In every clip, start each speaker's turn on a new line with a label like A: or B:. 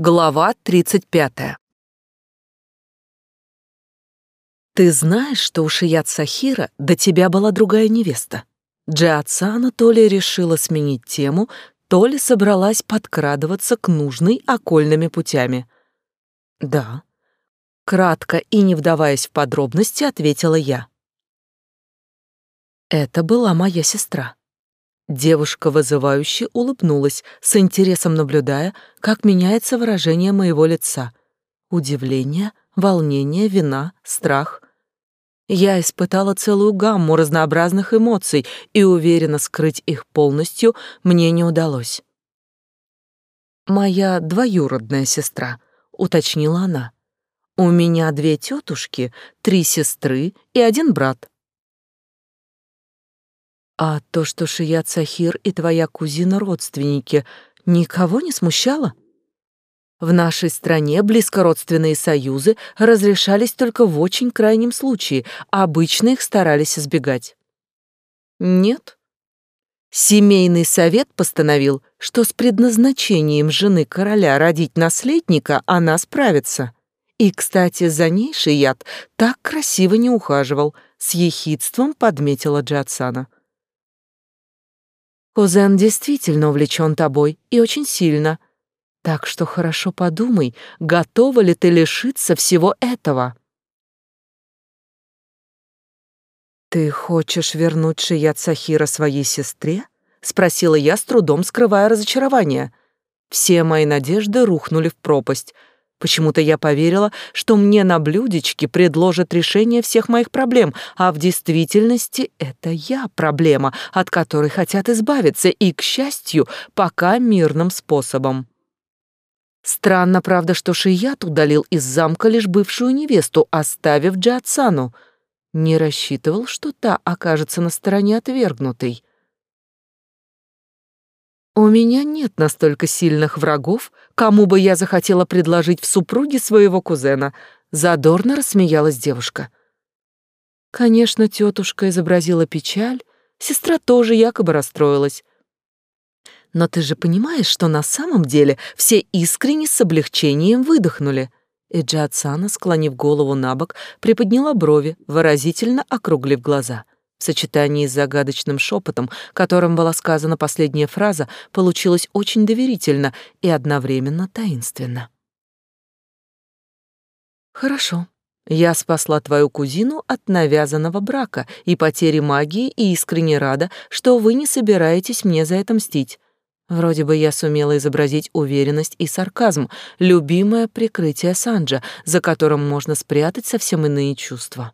A: Глава 35. Ты знаешь, что у Шият Сахира до тебя была другая невеста? Джиатсана то ли решила сменить тему, то ли собралась подкрадываться к нужной окольными путями. Да. Кратко и не вдаваясь в подробности, ответила я. Это была моя сестра. Девушка вызывающе улыбнулась, с интересом наблюдая, как меняется выражение моего лица. Удивление, волнение, вина, страх. Я испытала целую гамму разнообразных эмоций, и уверенно скрыть их полностью мне не удалось. «Моя двоюродная сестра», — уточнила она. «У меня две тетушки, три сестры и один брат. А то, что Шият Сахир и твоя кузина родственники, никого не смущало? В нашей стране близкородственные союзы разрешались только в очень крайнем случае, а обычно их старались избегать. Нет. Семейный совет постановил, что с предназначением жены короля родить наследника она справится. И, кстати, за ней Шият так красиво не ухаживал, с ехидством подметила Джатсана. Кузен действительно увлечен тобой и очень сильно. Так что хорошо подумай, готова ли ты лишиться всего этого. Ты хочешь вернуть Шият Сахира своей сестре? спросила я с трудом, скрывая разочарование. Все мои надежды рухнули в пропасть. Почему-то я поверила, что мне на блюдечке предложат решение всех моих проблем, а в действительности это я проблема, от которой хотят избавиться, и, к счастью, пока мирным способом. Странно, правда, что Шият удалил из замка лишь бывшую невесту, оставив Джатсану. Не рассчитывал, что та окажется на стороне отвергнутой. У меня нет настолько сильных врагов, кому бы я захотела предложить в супруге своего кузена, задорно рассмеялась девушка. Конечно, тетушка изобразила печаль, сестра тоже якобы расстроилась. Но ты же понимаешь, что на самом деле все искренне с облегчением выдохнули. И Джатсана, склонив голову на бок, приподняла брови, выразительно округлив глаза — в сочетании с загадочным шепотом, которым была сказана последняя фраза, получилось очень доверительно и одновременно таинственно. «Хорошо. Я спасла твою кузину от навязанного брака и потери магии и искренне рада, что вы не собираетесь мне за это мстить. Вроде бы я сумела изобразить уверенность и сарказм, любимое прикрытие Санджа, за которым можно спрятать совсем иные чувства.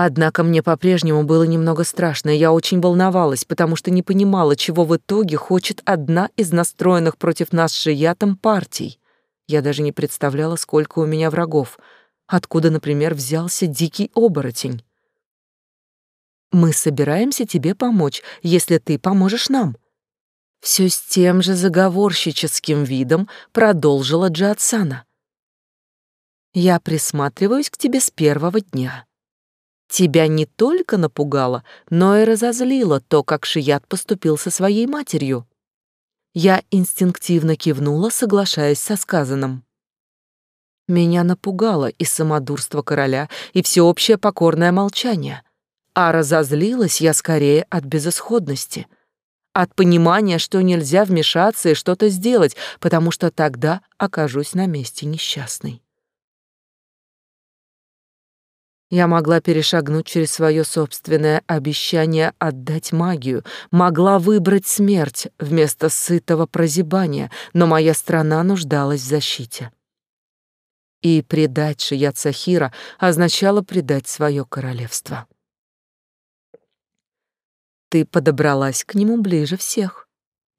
A: Однако мне по-прежнему было немного страшно, и я очень волновалась, потому что не понимала, чего в итоге хочет одна из настроенных против нас с Шиятом партий. Я даже не представляла, сколько у меня врагов. Откуда, например, взялся дикий оборотень? Мы собираемся тебе помочь, если ты поможешь нам. Все с тем же заговорщическим видом продолжила Джатсана. Я присматриваюсь к тебе с первого дня. Тебя не только напугало, но и разозлило то, как Шият поступил со своей матерью. Я инстинктивно кивнула, соглашаясь со сказанным. Меня напугало и самодурство короля, и всеобщее покорное молчание. А разозлилась я скорее от безысходности, от понимания, что нельзя вмешаться и что-то сделать, потому что тогда окажусь на месте несчастной. Я могла перешагнуть через свое собственное обещание отдать магию, могла выбрать смерть вместо сытого прозябания, но моя страна нуждалась в защите. И предать Шият Сахира означало предать свое королевство. Ты подобралась к нему ближе всех.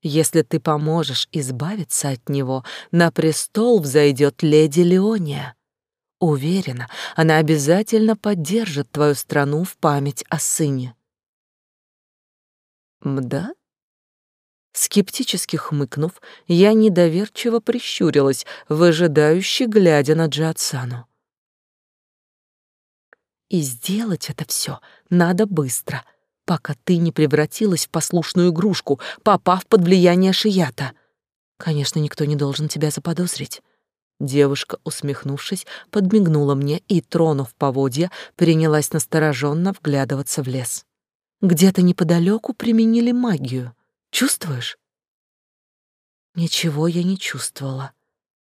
A: Если ты поможешь избавиться от него, на престол взойдет леди Леония. Уверена, она обязательно поддержит твою страну в память о сыне. Мда? Скептически хмыкнув, я недоверчиво прищурилась, выжидающе глядя на Джиатсану. И сделать это все надо быстро, пока ты не превратилась в послушную игрушку, попав под влияние Шията. Конечно, никто не должен тебя заподозрить. Девушка, усмехнувшись, подмигнула мне и, тронув поводья, принялась настороженно вглядываться в лес. Где-то неподалеку применили магию. Чувствуешь? Ничего я не чувствовала.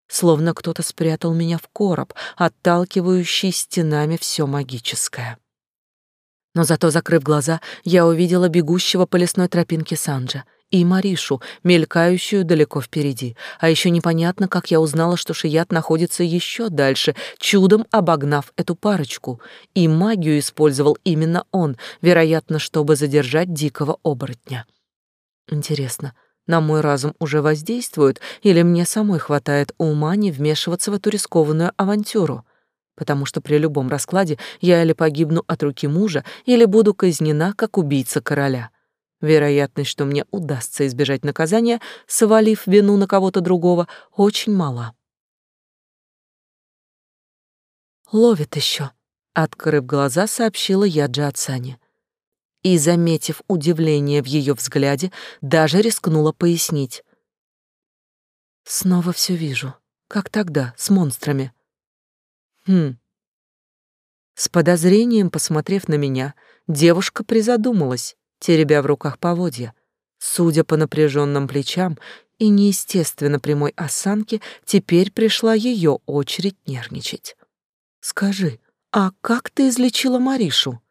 A: Словно кто-то спрятал меня в короб, отталкивающий стенами все магическое. Но зато, закрыв глаза, я увидела бегущего по лесной тропинке Санджа и Маришу, мелькающую далеко впереди. А еще непонятно, как я узнала, что Шият находится еще дальше, чудом обогнав эту парочку. И магию использовал именно он, вероятно, чтобы задержать дикого оборотня. Интересно, на мой разум уже воздействует, или мне самой хватает ума не вмешиваться в эту рискованную авантюру? Потому что при любом раскладе я или погибну от руки мужа, или буду казнена как убийца короля. Вероятность, что мне удастся избежать наказания, свалив вину на кого-то другого, очень мала. «Ловит еще», — открыв глаза, сообщила я Джиатсане и, заметив удивление в ее взгляде, даже рискнула пояснить. «Снова все вижу, как тогда, с монстрами». «Хм». С подозрением, посмотрев на меня, девушка призадумалась, теребя в руках поводья. Судя по напряженным плечам и неестественно прямой осанке, теперь пришла ее очередь нервничать. «Скажи, а как ты излечила Маришу?»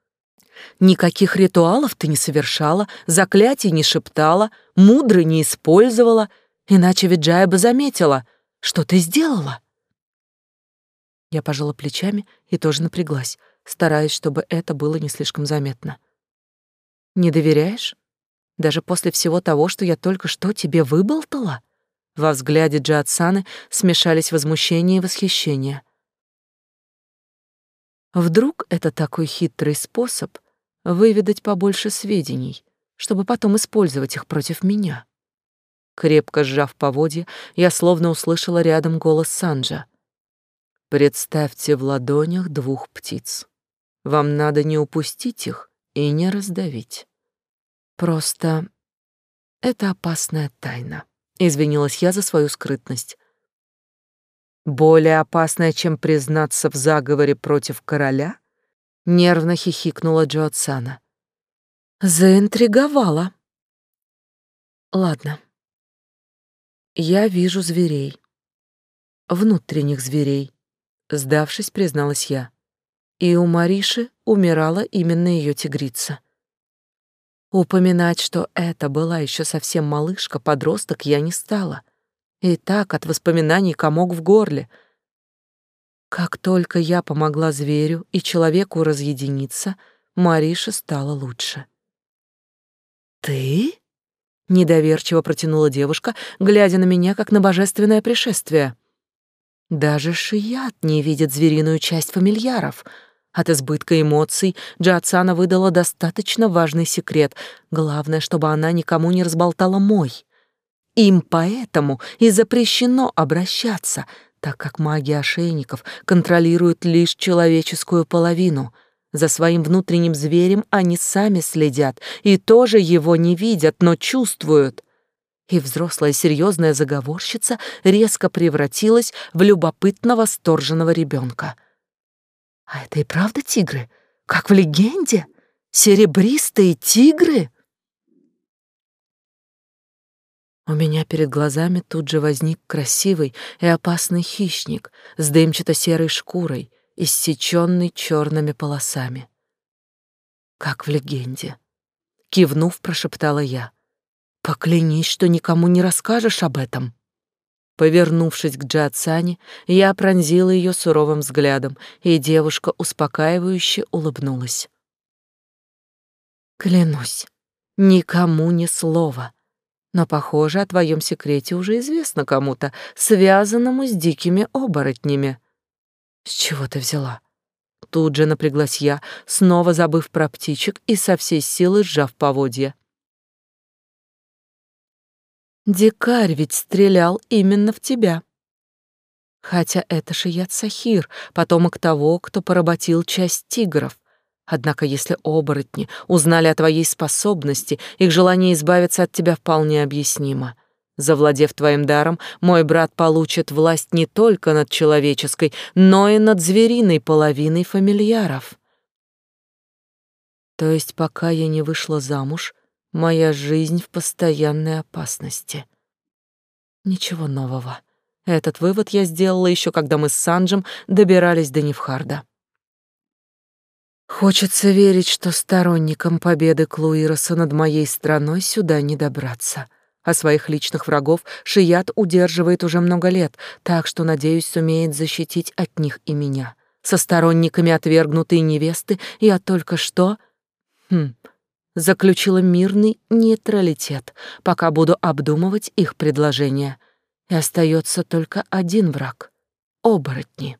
A: Никаких ритуалов ты не совершала, заклятий не шептала, мудры не использовала, иначе Виджая бы заметила, что ты сделала. Я пожала плечами и тоже напряглась, стараясь, чтобы это было не слишком заметно. Не доверяешь? Даже после всего того, что я только что тебе выболтала? Во взгляде Джиатсаны смешались возмущение и восхищение. Вдруг это такой хитрый способ — выведать побольше сведений, чтобы потом использовать их против меня. Крепко сжав поводья, я словно услышала рядом голос Санджа. «Представьте в ладонях двух птиц. Вам надо не упустить их и не раздавить. Просто это опасная тайна», — извинилась я за свою скрытность. «Более опасная, чем признаться в заговоре против короля?» Нервно хихикнула Джоатсана. Заинтриговала. Ладно. Я вижу зверей. Внутренних зверей. Сдавшись, призналась я. И у Мариши умирала именно ее тигрица. Упоминать, что это была еще совсем малышка, подросток, я не стала. И так от воспоминаний комок в горле — как только я помогла зверю и человеку разъединиться, Мариша стала лучше. «Ты?» — недоверчиво протянула девушка, глядя на меня, как на божественное пришествие. Даже Шият не видит звериную часть фамильяров. От избытка эмоций Джатсана выдала достаточно важный секрет. Главное, чтобы она никому не разболтала мой. Им поэтому и запрещено обращаться — так как магия ошейников контролирует лишь человеческую половину. За своим внутренним зверем они сами следят и тоже его не видят, но чувствуют. И взрослая серьезная заговорщица резко превратилась в любопытно восторженного ребенка. А это и правда тигры? Как в легенде? Серебристые тигры? У меня перед глазами тут же возник красивый и опасный хищник с дымчато-серой шкурой, иссеченный черными полосами. Как в легенде. Кивнув, прошептала я. «Поклянись, что никому не расскажешь об этом». Повернувшись к Джиатсане, я пронзила ее суровым взглядом, и девушка успокаивающе улыбнулась. «Клянусь, никому ни слова», но, похоже, о твоем секрете уже известно кому-то, связанному с дикими оборотнями. С чего ты взяла? Тут же напряглась я, снова забыв про птичек и со всей силы сжав поводья. Дикарь ведь стрелял именно в тебя. Хотя это Шият Сахир, потомок того, кто поработил часть тигров. Однако если оборотни узнали о твоей способности, их желание избавиться от тебя вполне объяснимо. Завладев твоим даром, мой брат получит власть не только над человеческой, но и над звериной половиной фамильяров. То есть пока я не вышла замуж, моя жизнь в постоянной опасности. Ничего нового. Этот вывод я сделала еще, когда мы с Санджем добирались до Невхарда. Хочется верить, что сторонникам победы Клуироса над моей страной сюда не добраться. А своих личных врагов Шият удерживает уже много лет, так что, надеюсь, сумеет защитить от них и меня. Со сторонниками отвергнутой невесты я только что... Хм, заключила мирный нейтралитет, пока буду обдумывать их предложение. И остается только один враг — оборотни.